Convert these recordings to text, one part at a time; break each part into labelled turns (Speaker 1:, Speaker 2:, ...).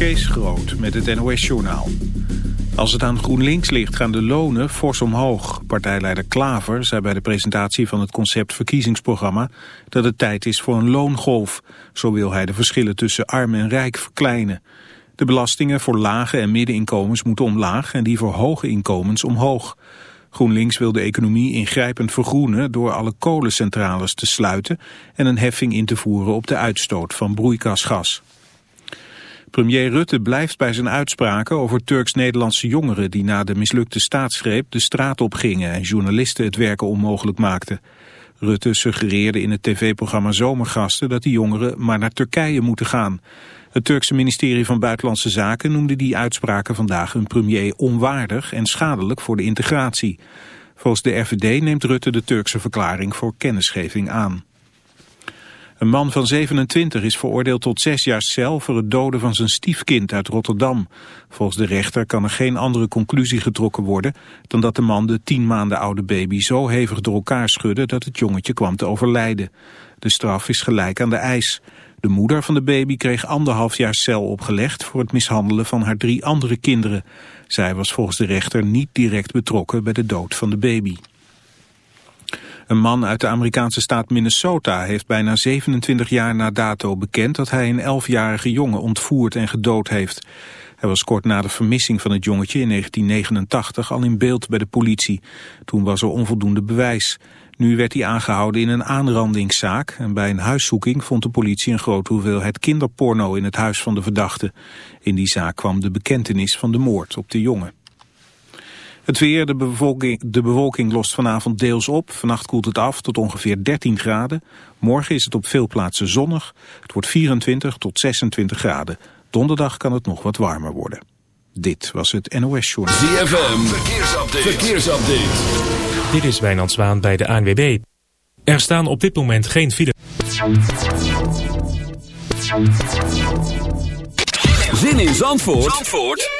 Speaker 1: Kees Groot met het NOS-journaal. Als het aan GroenLinks ligt gaan de lonen fors omhoog. Partijleider Klaver zei bij de presentatie van het concept verkiezingsprogramma... dat het tijd is voor een loongolf. Zo wil hij de verschillen tussen arm en rijk verkleinen. De belastingen voor lage en middeninkomens moeten omlaag... en die voor hoge inkomens omhoog. GroenLinks wil de economie ingrijpend vergroenen... door alle kolencentrales te sluiten... en een heffing in te voeren op de uitstoot van broeikasgas. Premier Rutte blijft bij zijn uitspraken over Turks-Nederlandse jongeren die na de mislukte staatsgreep de straat op gingen en journalisten het werken onmogelijk maakten. Rutte suggereerde in het tv-programma Zomergasten dat die jongeren maar naar Turkije moeten gaan. Het Turkse ministerie van Buitenlandse Zaken noemde die uitspraken vandaag een premier onwaardig en schadelijk voor de integratie. Volgens de RVD neemt Rutte de Turkse verklaring voor kennisgeving aan. Een man van 27 is veroordeeld tot zes jaar cel voor het doden van zijn stiefkind uit Rotterdam. Volgens de rechter kan er geen andere conclusie getrokken worden dan dat de man de tien maanden oude baby zo hevig door elkaar schudde dat het jongetje kwam te overlijden. De straf is gelijk aan de eis. De moeder van de baby kreeg anderhalf jaar cel opgelegd voor het mishandelen van haar drie andere kinderen. Zij was volgens de rechter niet direct betrokken bij de dood van de baby. Een man uit de Amerikaanse staat Minnesota heeft bijna 27 jaar na dato bekend dat hij een 11-jarige jongen ontvoerd en gedood heeft. Hij was kort na de vermissing van het jongetje in 1989 al in beeld bij de politie. Toen was er onvoldoende bewijs. Nu werd hij aangehouden in een aanrandingszaak en bij een huiszoeking vond de politie een grote hoeveelheid kinderporno in het huis van de verdachte. In die zaak kwam de bekentenis van de moord op de jongen. Het weer, de bewolking, de bewolking lost vanavond deels op. Vannacht koelt het af tot ongeveer 13 graden. Morgen is het op veel plaatsen zonnig. Het wordt 24 tot 26 graden. Donderdag kan het nog wat warmer worden. Dit was het NOS Journal.
Speaker 2: ZFM, verkeersupdate. verkeersupdate.
Speaker 3: Dit is Wijnand Zwaan bij de ANWB. Er staan op dit moment geen file.
Speaker 2: Zin in Zandvoort, Zandvoort?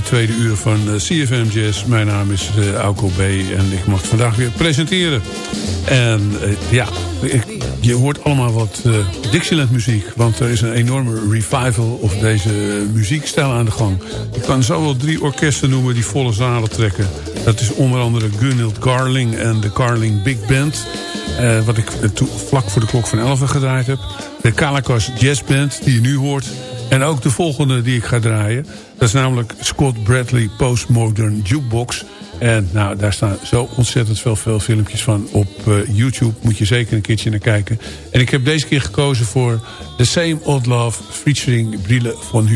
Speaker 4: Het tweede uur van uh, eh, CFM Jazz. Mijn naam is uh, Auko B. en ik mag vandaag weer presenteren. En uh, ja, je hoort allemaal wat Dixieland muziek. Want er is een enorme revival of deze muziekstijl aan de gang. Ik kan zo wel drie orkesten noemen die volle zalen trekken. Dat is onder andere Gunhild Garling en de Garling Big Band... Uh, wat ik vlak voor de klok van 11 gedraaid heb. De Calakas Jazz Band, die je nu hoort. En ook de volgende die ik ga draaien. Dat is namelijk Scott Bradley Postmodern Jukebox. En nou, daar staan zo ontzettend veel, veel filmpjes van op uh, YouTube. Moet je zeker een keertje naar kijken. En ik heb deze keer gekozen voor The Same Old Love featuring Brille van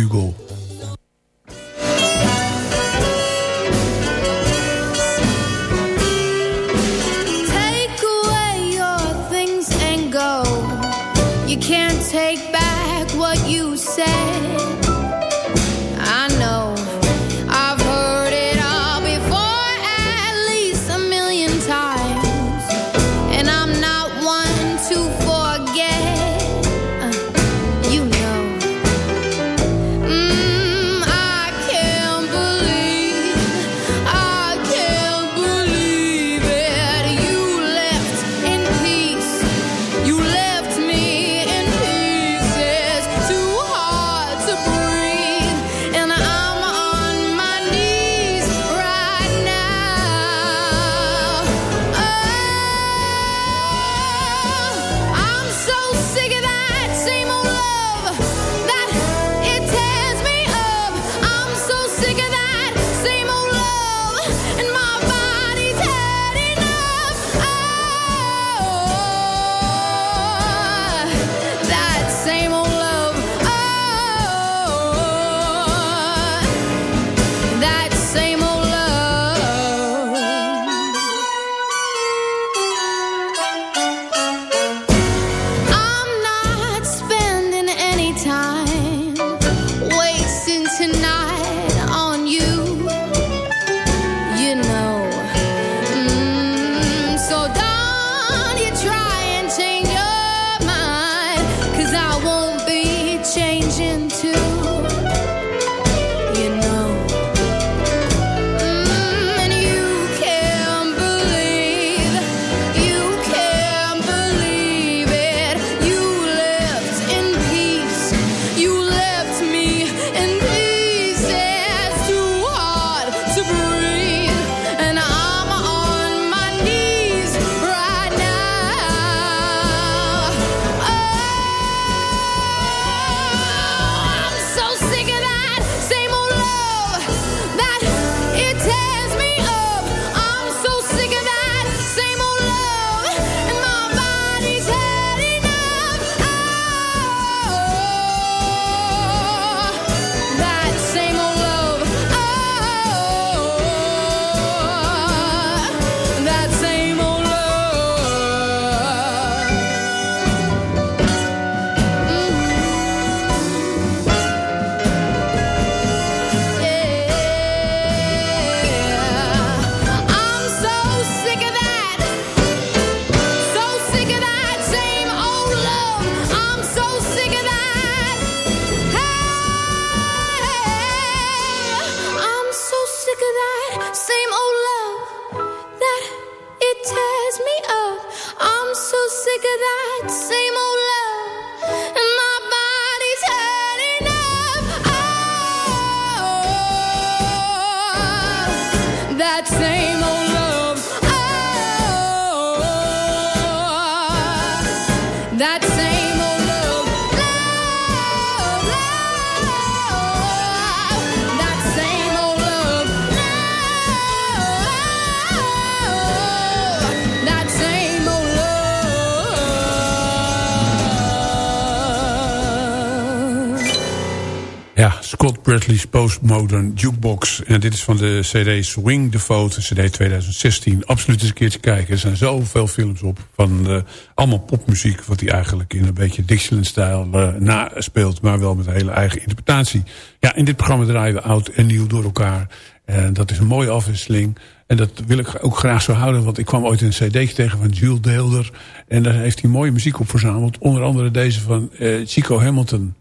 Speaker 4: Hugo. Bradley's Postmodern Jukebox. En dit is van de cd Swing the Vote, cd 2016. Absoluut eens een keertje kijken. Er zijn zoveel films op van uh, allemaal popmuziek... wat hij eigenlijk in een beetje Dixieland-stijl uh, naspeelt... maar wel met een hele eigen interpretatie. Ja, in dit programma draaien we oud en nieuw door elkaar. En dat is een mooie afwisseling. En dat wil ik ook graag zo houden. Want ik kwam ooit een cd tegen van Jules Deelder. En daar heeft hij mooie muziek op verzameld. Onder andere deze van uh, Chico Hamilton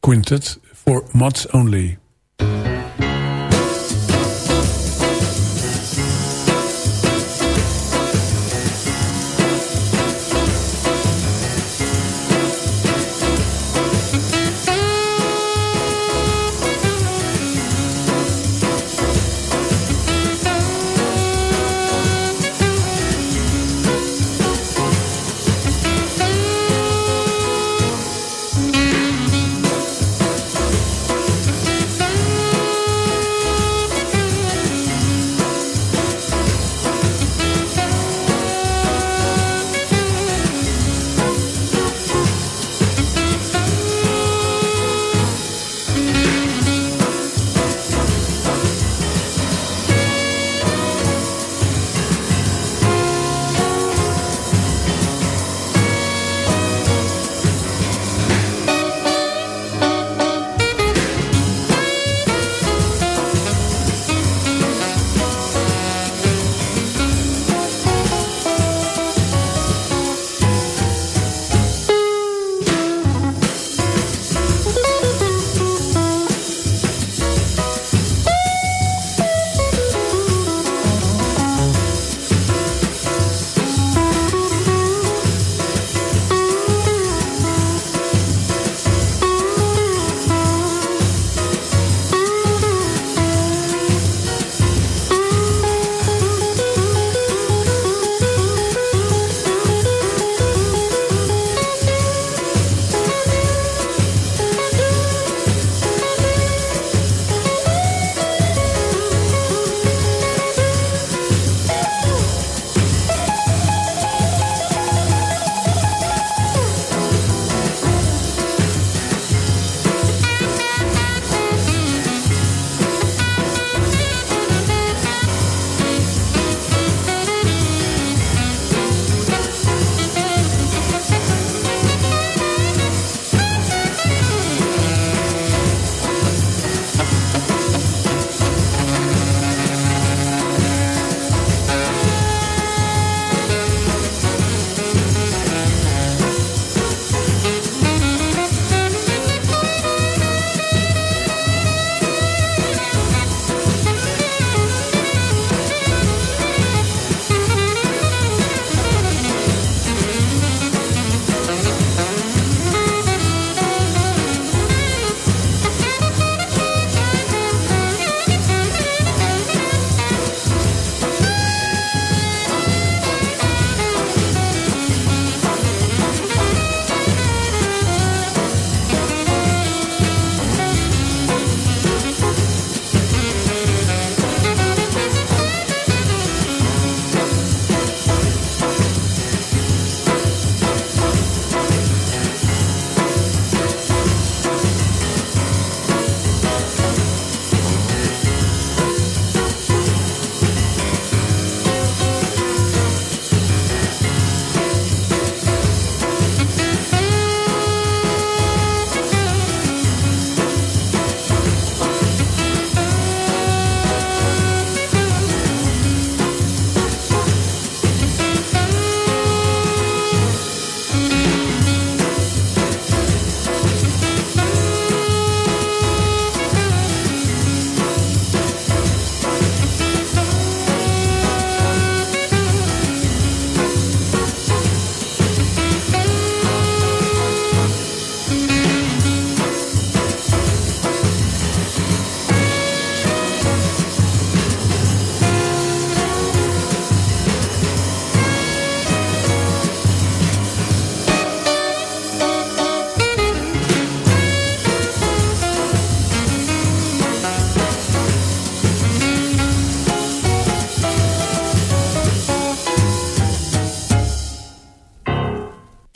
Speaker 4: Quintet for mods only.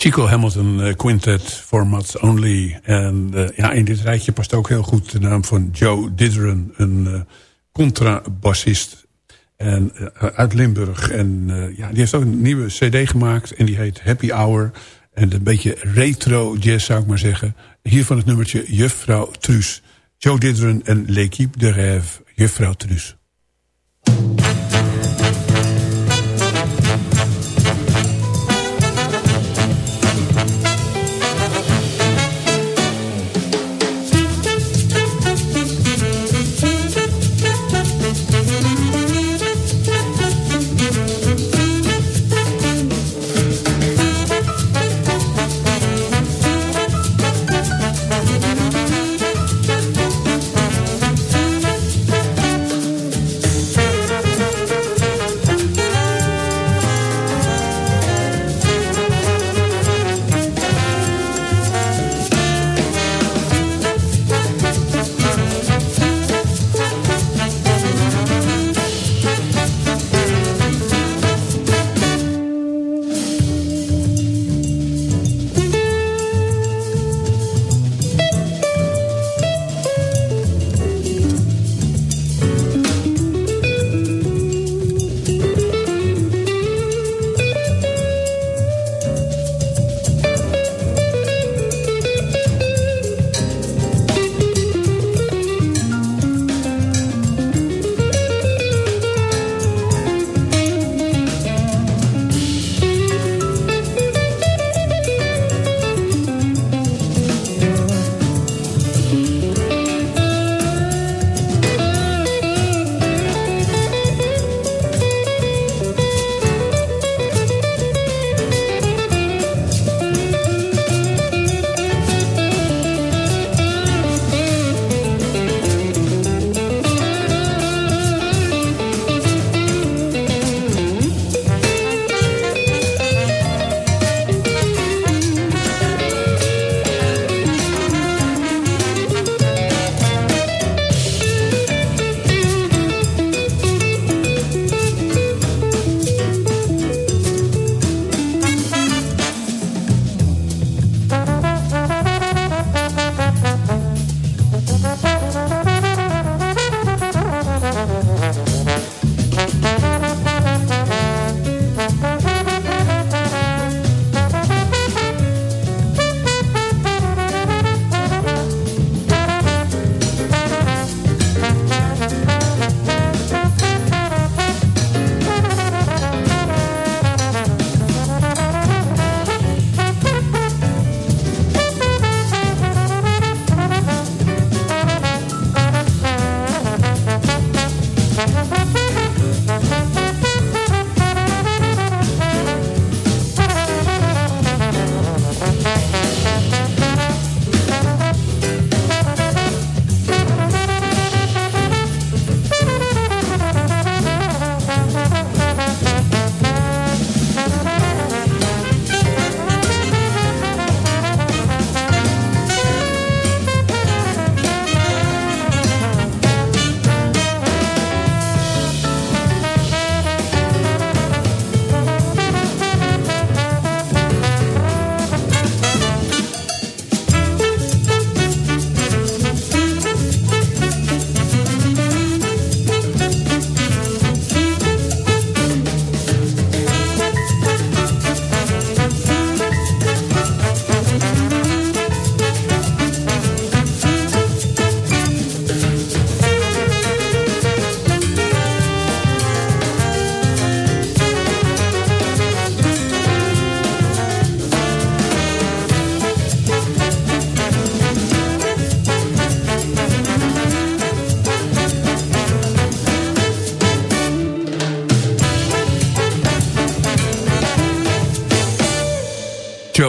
Speaker 5: Chico Hamilton Quintet Formats Only. En ja, in dit rijtje past ook heel goed de naam van Joe Didron, een contrabassist en, uit Limburg. En ja, die heeft ook een nieuwe cd gemaakt en die heet Happy Hour. En een beetje retro jazz zou ik maar zeggen. Hier van het nummertje Juffrouw Truus. Joe Didron en L'équipe de Rêve, Juffrouw Truus.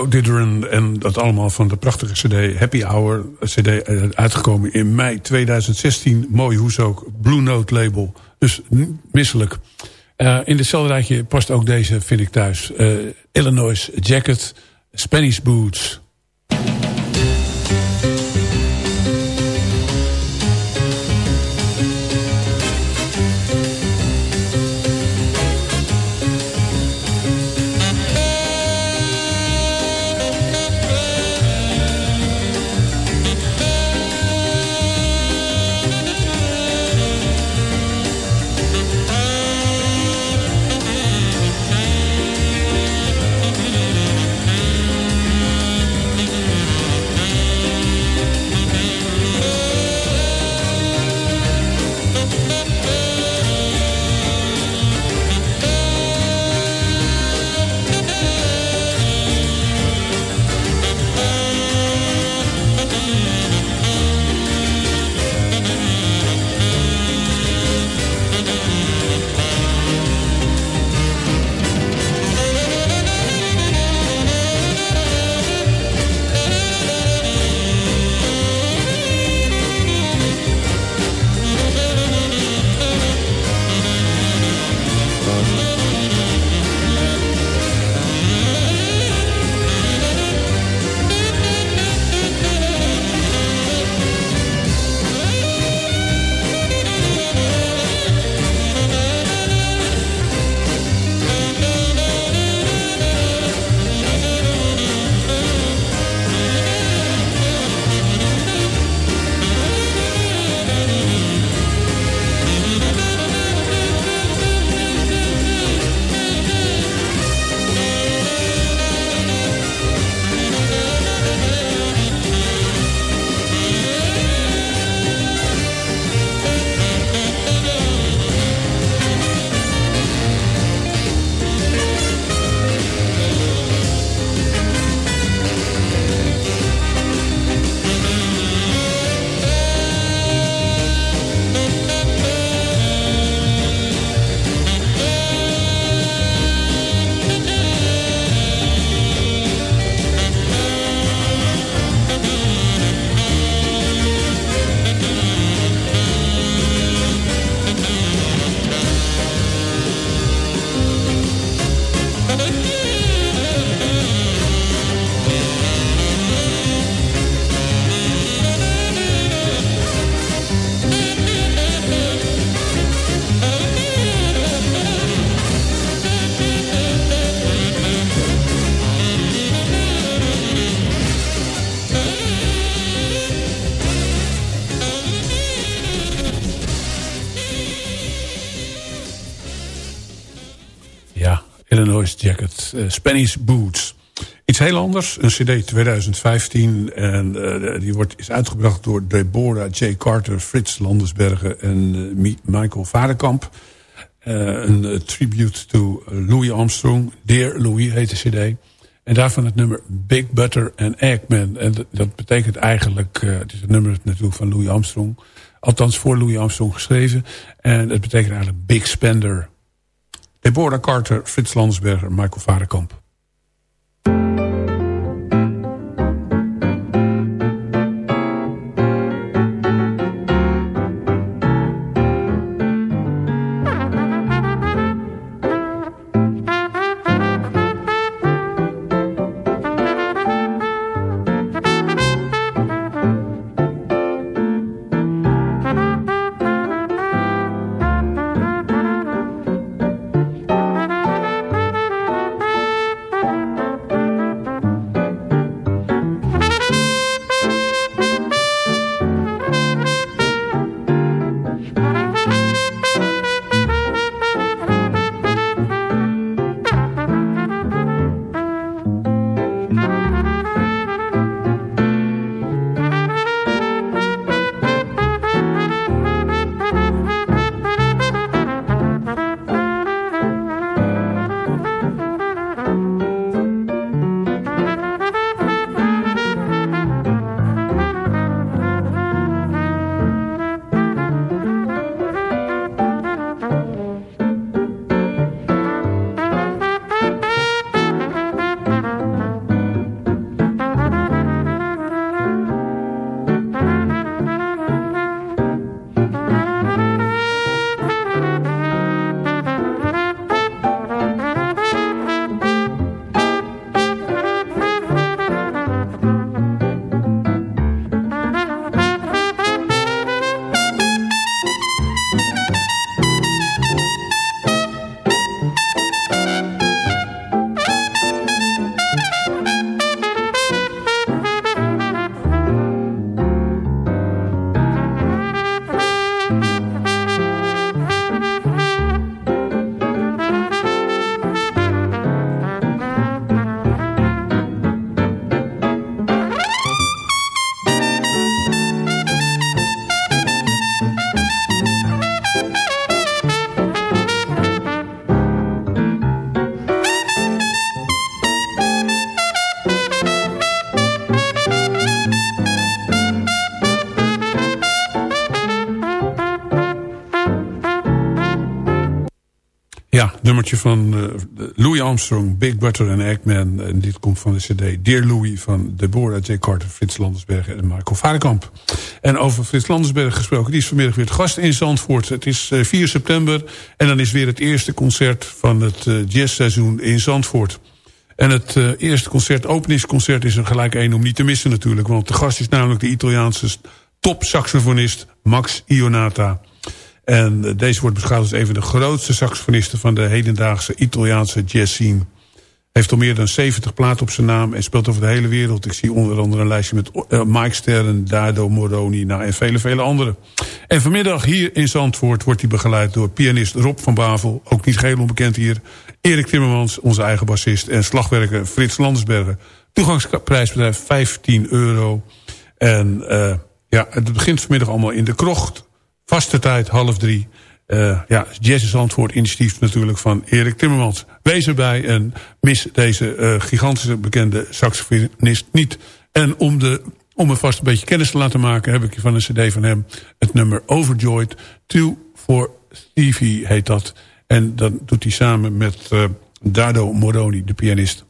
Speaker 5: Joe en dat allemaal van de prachtige cd Happy Hour. cd eh, uitgekomen in mei 2016. Mooi hoes ook. Blue Note label. Dus misselijk. Uh, in hetzelfde rijtje past ook deze, vind ik thuis. Uh, Illinois Jacket, Spanish Boots... Jacket, Spanish Boots. Iets heel anders, een cd 2015. En uh, die wordt, is uitgebracht door Deborah J. Carter, Frits Landersbergen en uh, Michael Varenkamp. Een tribute to Louis Armstrong. Dear Louis heet de cd. En daarvan het nummer Big Butter and Eggman. En dat, dat betekent eigenlijk, het is het nummer natuurlijk van Louis Armstrong. Althans voor Louis Armstrong geschreven. En het betekent eigenlijk Big Spender. Deborah Carter, Frits Landersberger, Michael Varenkamp. Nummertje van uh, Louis Armstrong, Big Butter en Eggman. En dit komt van de cd Dear Louis van Deborah J. Carter, Frits Landersbergen en Marco Varenkamp. En over Frits Landersbergen gesproken, die is vanmiddag weer gast in Zandvoort. Het is uh, eh, 4 september en dan is weer het eerste concert van het uh, jazzseizoen in Zandvoort. En het eerste concert, openingsconcert, is er gelijk één om niet te missen natuurlijk. Want de gast is namelijk de Italiaanse top saxofonist Max Ionata. En deze wordt beschouwd als een van de grootste saxofonisten... van de hedendaagse Italiaanse jazzscene. Heeft al meer dan 70 platen op zijn naam en speelt over de hele wereld. Ik zie onder andere een lijstje met uh, Mike Sterren, Dado Moroni nou, en vele, vele anderen. En vanmiddag hier in Zandvoort wordt hij begeleid door pianist Rob van Bavel. Ook niet geheel onbekend hier. Erik Timmermans, onze eigen bassist. En slagwerker Frits Landersbergen. Toegangsprijsbedrijf 15 euro. En uh, ja, het begint vanmiddag allemaal in de krocht Vaste tijd, half drie. Uh, ja, is antwoord initiatief natuurlijk van Erik Timmermans. Wees erbij en mis deze uh, gigantische bekende saxofonist niet. En om, de, om me vast een beetje kennis te laten maken... heb ik van een cd van hem het nummer Overjoyed. Two for Stevie heet dat. En dat doet hij samen met uh, Dado Moroni, de pianist.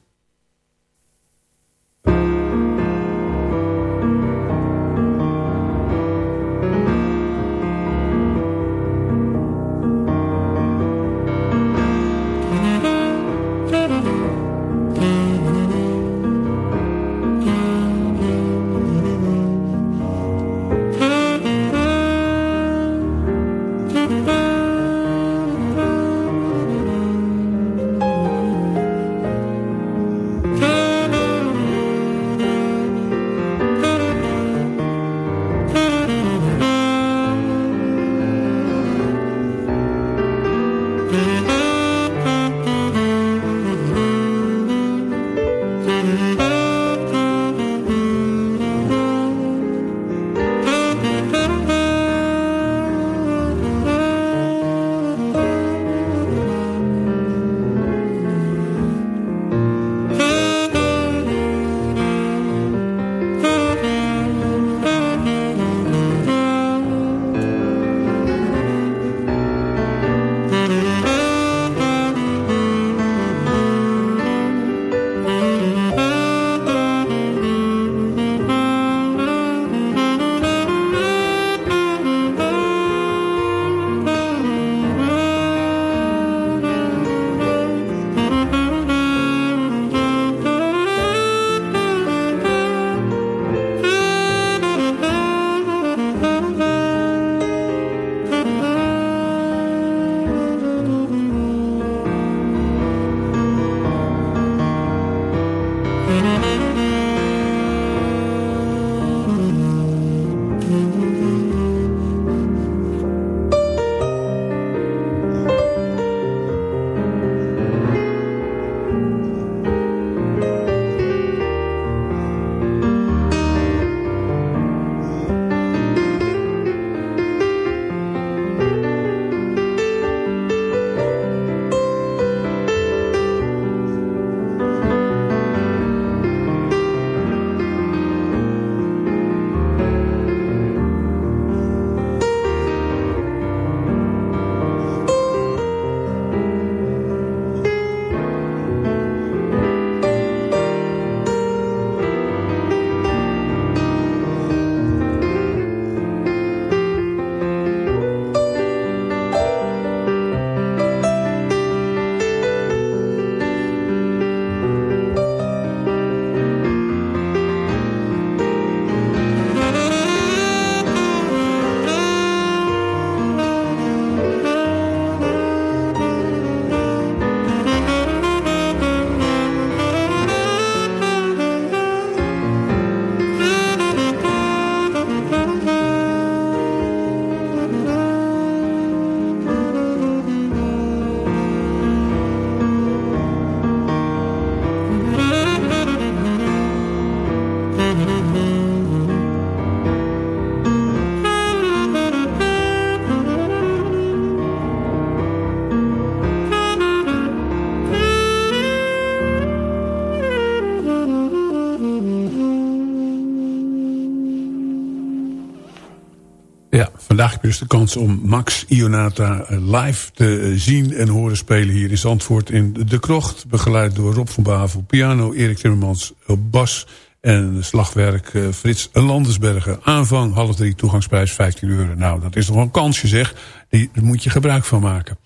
Speaker 5: Vandaag heb je dus de kans om Max Ionata live te zien en horen spelen hier in Zandvoort in De Krocht. Begeleid door Rob van Bavel, piano, Erik Timmermans, bas en slagwerk Frits Landersbergen. Aanvang half drie, toegangsprijs 15 euro. Nou, dat is nog een kansje zeg. Die, daar moet je gebruik van maken.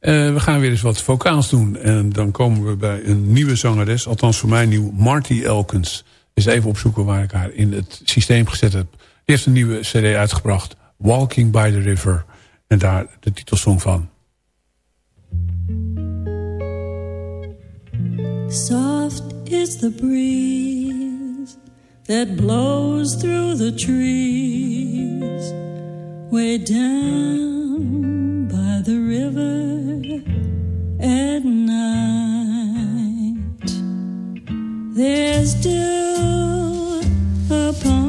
Speaker 5: We gaan weer eens wat vocaals doen. En dan komen we bij een nieuwe zangeres. Althans voor mij nieuw. Marty Elkins. Eens even opzoeken waar ik haar in het systeem gezet heb. Die heeft een nieuwe cd uitgebracht. Walking by the River. En daar de titelsong van.
Speaker 6: Soft is the breeze that blows through the trees way down by the river at night. There's dew upon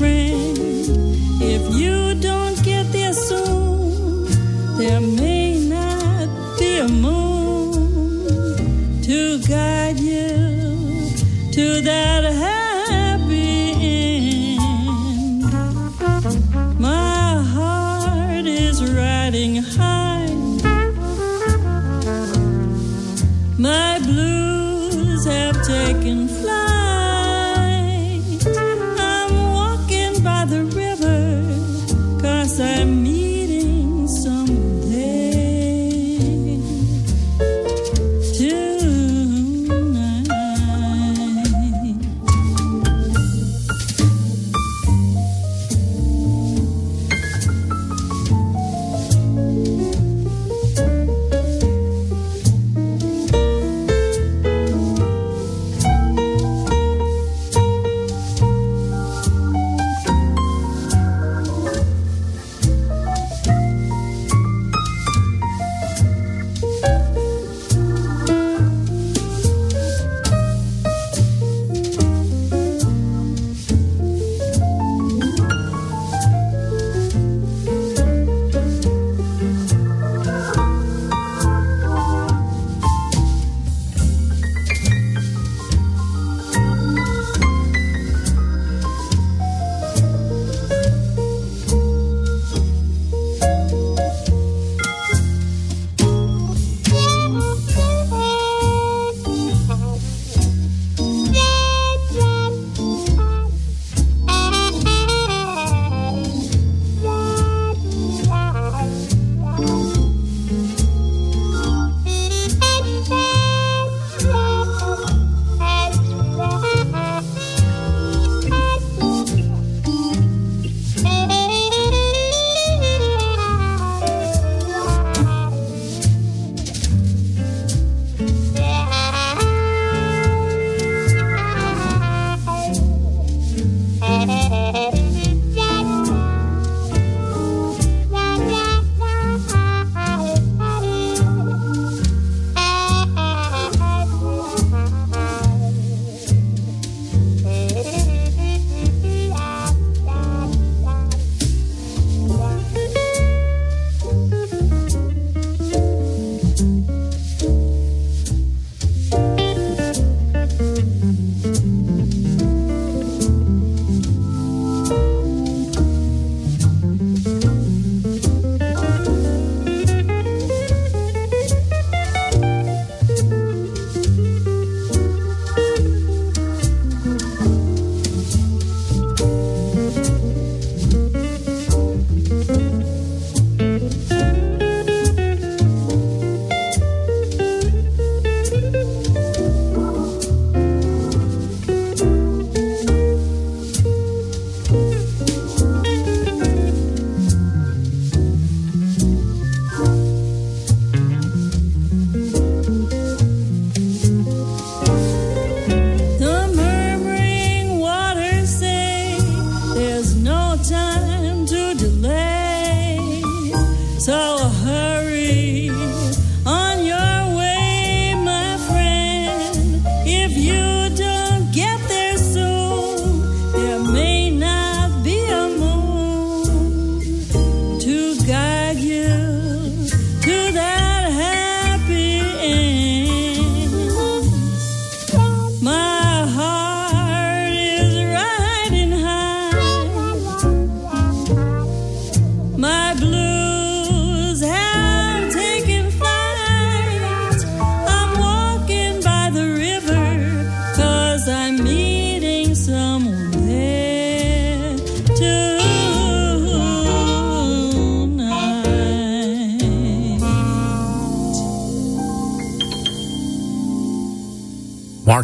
Speaker 6: friend.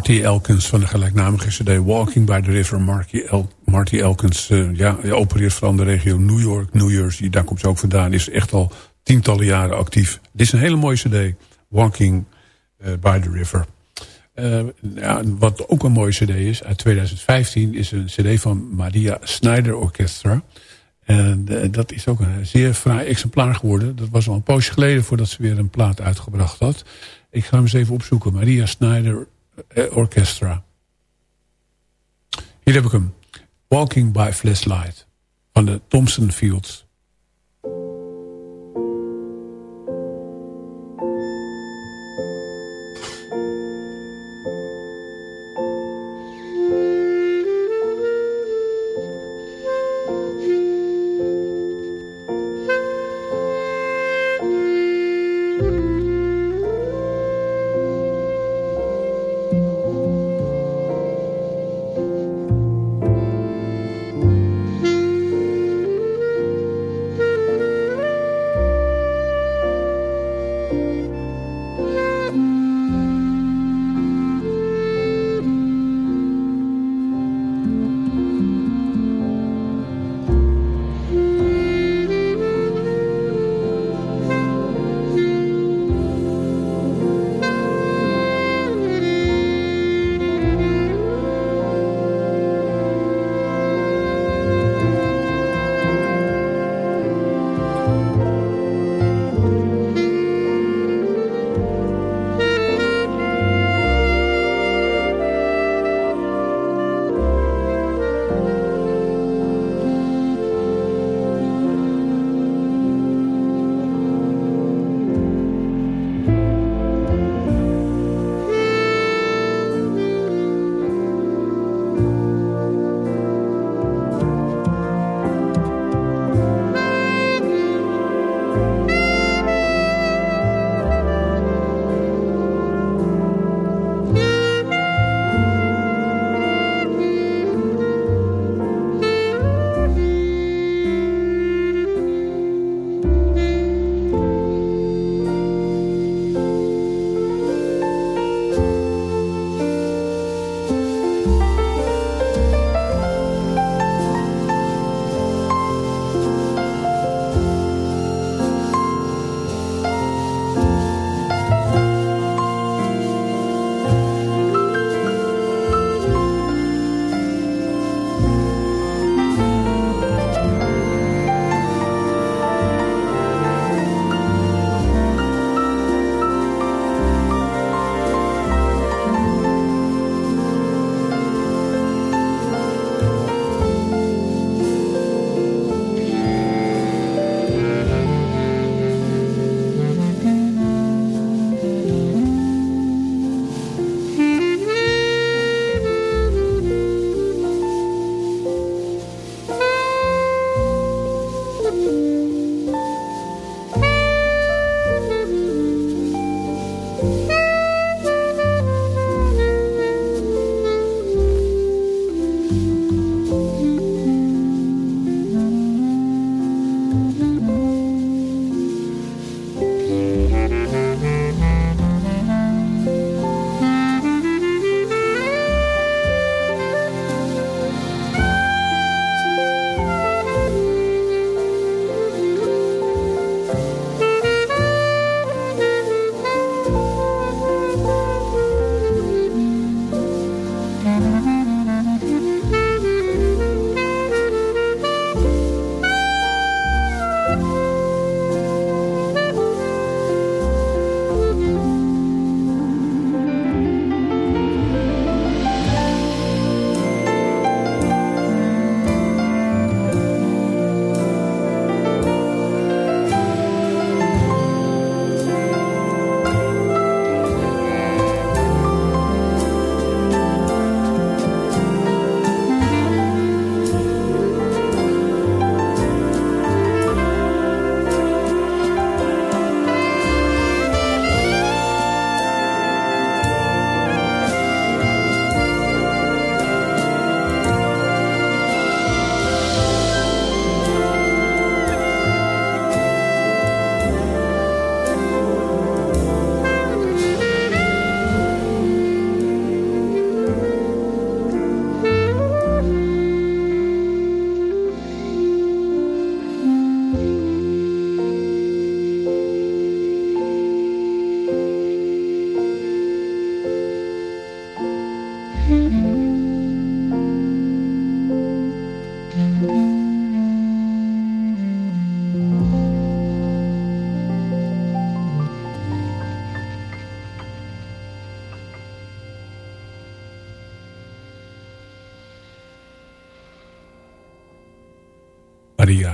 Speaker 5: Marty Elkins van de gelijknamige cd Walking by the River. Marty, El Elkins eh, ja, opereert vooral de regio New York, New Jersey. Daar komt ze ook vandaan. Is echt al tientallen jaren actief. Dit is een hele mooie cd. Walking eh, by the River. Eh, ja, wat ook een mooie cd is, uit 2015, is een cd van Maria Snyder Orchestra. En dat is ook een zeer fraai exemplaar geworden. Dat was al een poosje geleden voordat ze weer een plaat uitgebracht had. Ik ga hem eens even opzoeken. Maria Snyder Orchestra. Hier heb ik hem. Walking by Flashlight. Van de Thompson Fields.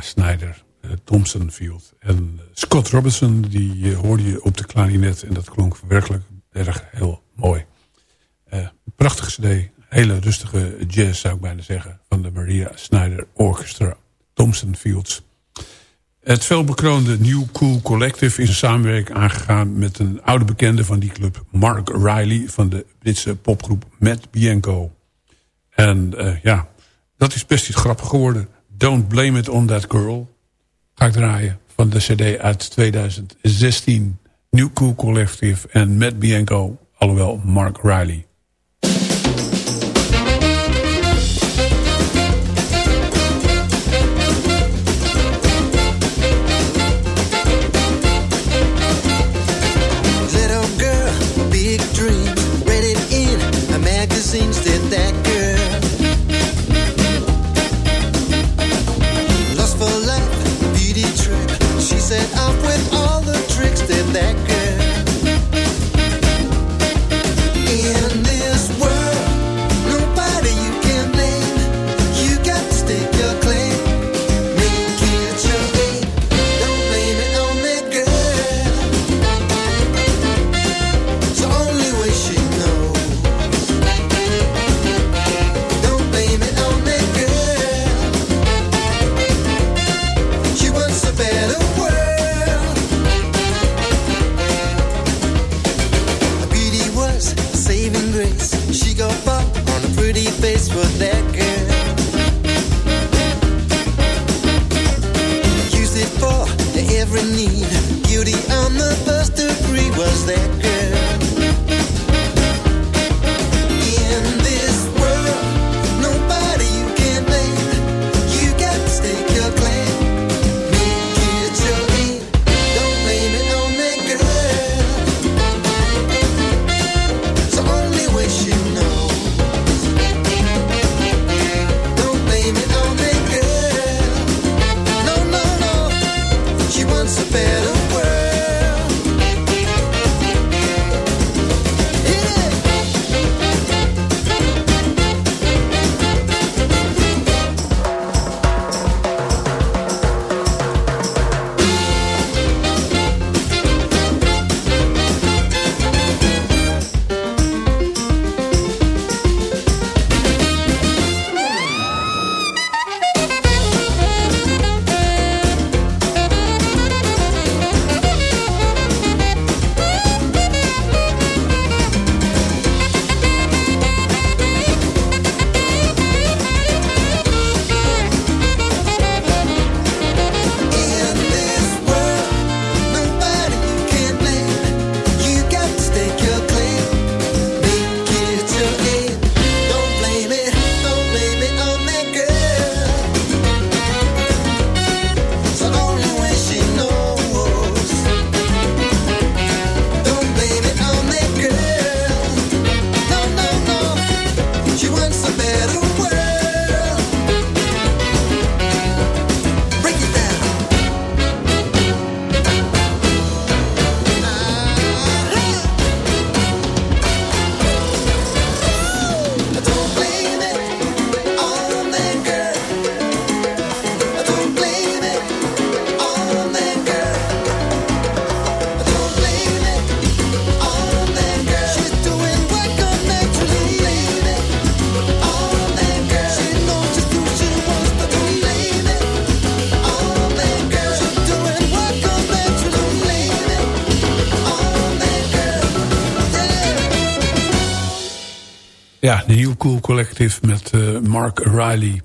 Speaker 7: Snyder, uh, Thompson Field. En Scott Robertson, die hoorde je op de klarinet. En dat klonk werkelijk erg heel mooi. prachtige cd, hele rustige jazz zou ik bijna zeggen. Van de Maria Snyder Orchestra, Thompson Fields. Het veelbekroonde New Cool Collective is een samenwerking aangegaan... met een oude bekende van die club, Mark Riley... van de Britse popgroep Matt Bianco. En ja, dat is best iets grappig geworden. Don't Blame It On That Girl. Ga ik draaien van de cd uit 2016. New Cool Collective en Matt Bianco. Alhoewel Mark Riley. Met uh, Mark Riley.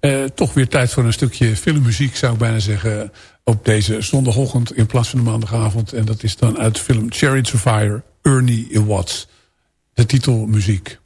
Speaker 7: Uh, toch weer tijd voor een stukje filmmuziek, zou ik bijna zeggen... op deze zondagochtend in plaats van de maandagavond. En dat is dan uit de film Chariots of Fire, Ernie Watts. De titelmuziek.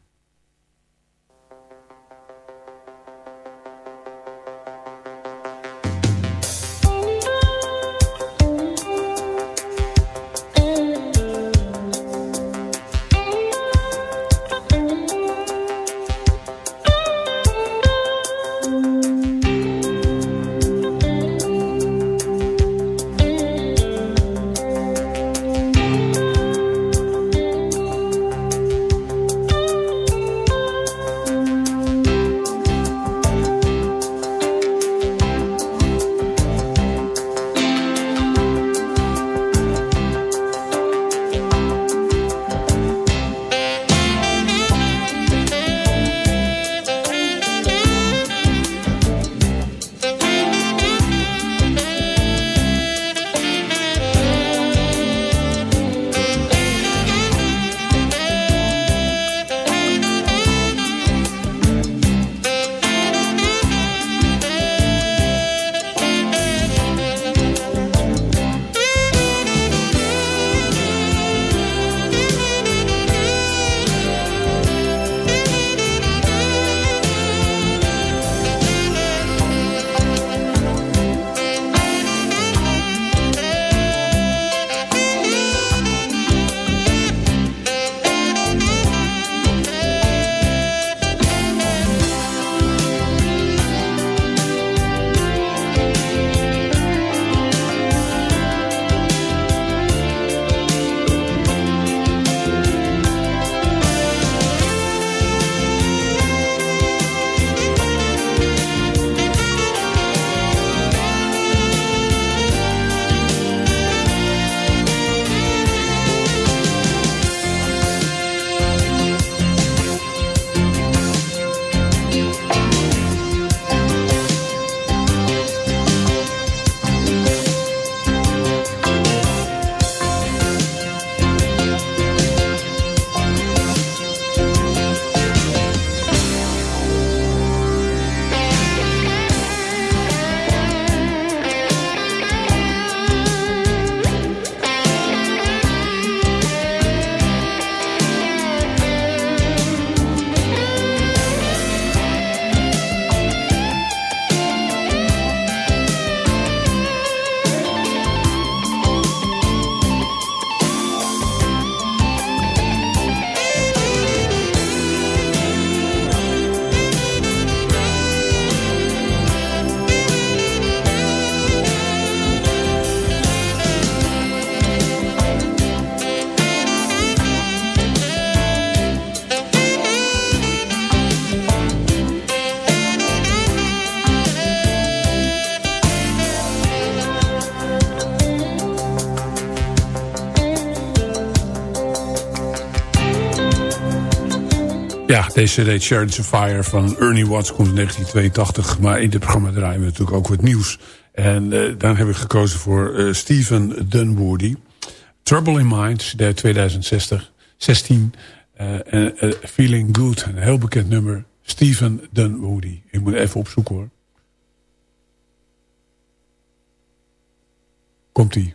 Speaker 5: Ja, deze cd Chariots of Fire van Ernie Watts komt in 1982. Maar in dit programma draaien we natuurlijk ook wat nieuws. En uh, dan heb ik gekozen voor uh, Stephen Dunwoody. Trouble in Mind, cd 2016. 16, uh, Feeling Good, een heel bekend nummer. Stephen Dunwoody. Ik moet even opzoeken hoor. Komt-ie.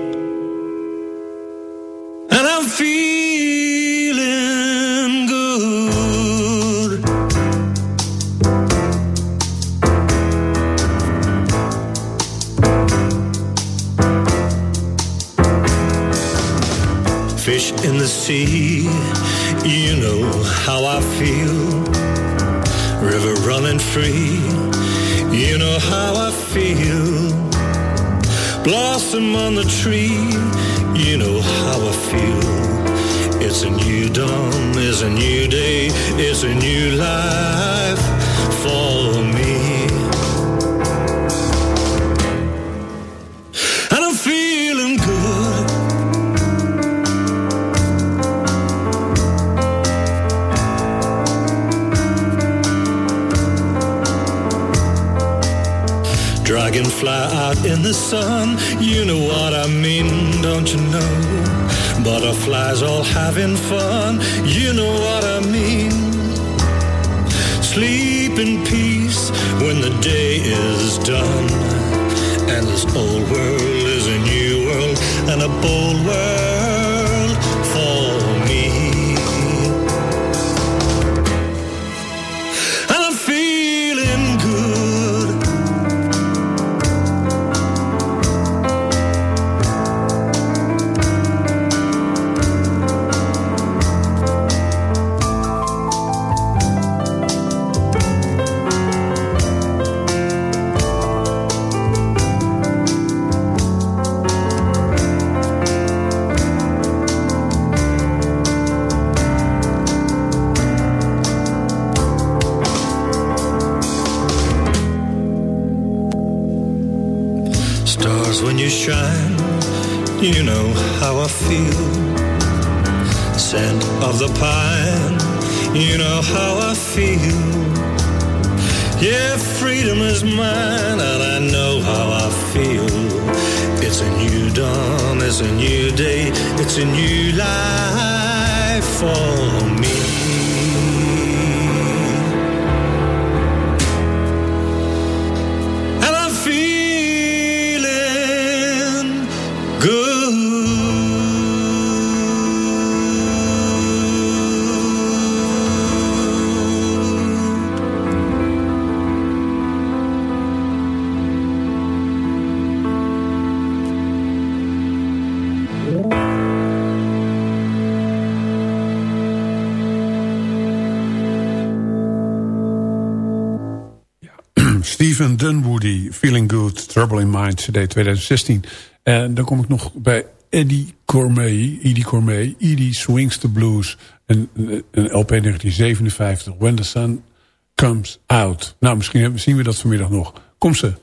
Speaker 8: The sea, you know how I feel. River running free, you know how I feel. Blossom on the tree, you know how I feel. It's a new dawn, it's a new day, it's a new life for me. Sun, you know what I mean, don't you know? Butterflies all having fun, you know what I mean. Sleep in peace when the day is done. And this old world is a new world and a bold world of the pine, you know how I feel. Yeah, freedom is mine, and I know how I feel. It's a new dawn, it's a new day, it's a new life for Good,
Speaker 5: Trouble in Mind, CD 2016. En dan kom ik nog bij Eddie Cormay, Eddie Cormay, Eddie Swings the Blues, een, een LP 1957, When the Sun Comes Out. Nou, misschien zien we dat vanmiddag nog. Kom ze.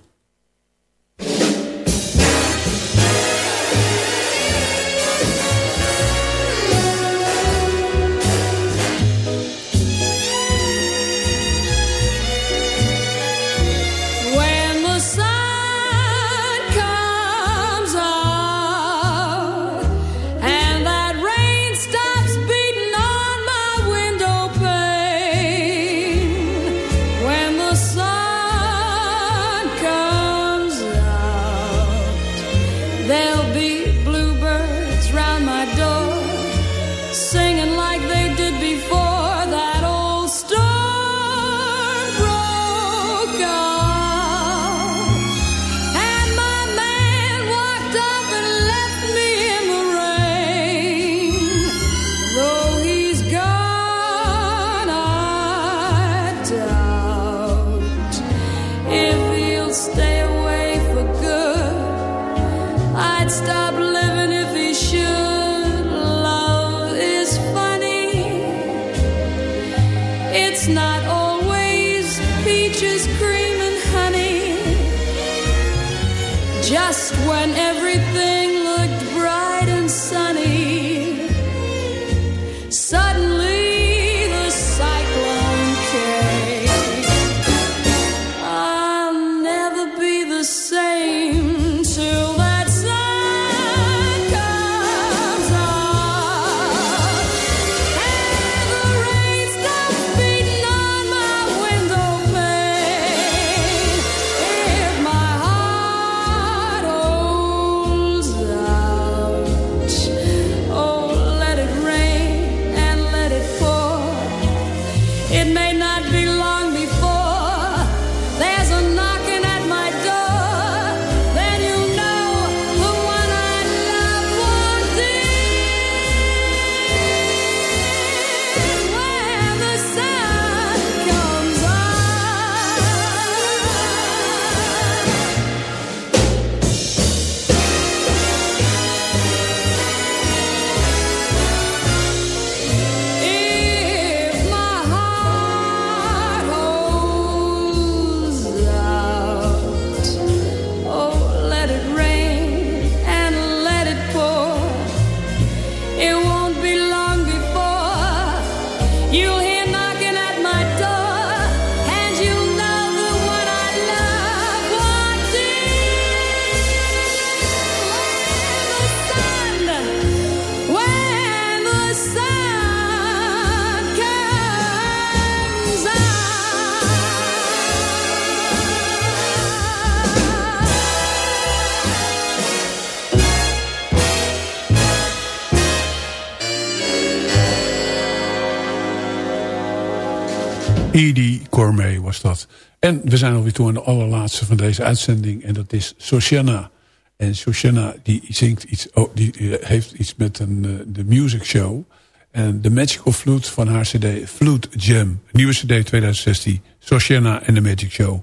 Speaker 9: was. En we zijn alweer toe aan de allerlaatste van deze uitzending. En dat is Soshanna. En Soshanna die zingt iets, oh, die eh, heeft iets met een, eh, de music show. En de Magical Flute van haar cd Flute Jam. Nieuwe cd 2016. Shoshana en de Magic Show.